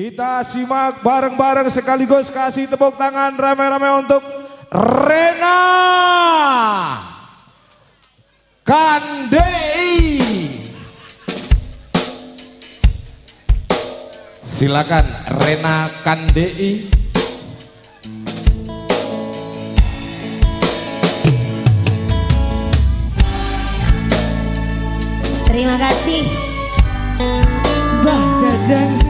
Kita simak bareng-bareng sekaligus kasih tepuk tangan rame-rame untuk Rena Kandei. Silakan Rena Kandei. Terima kasih. Bah Dadang.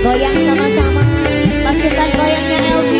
Goyang sama-sama. Pasukan goyangnya Elvi.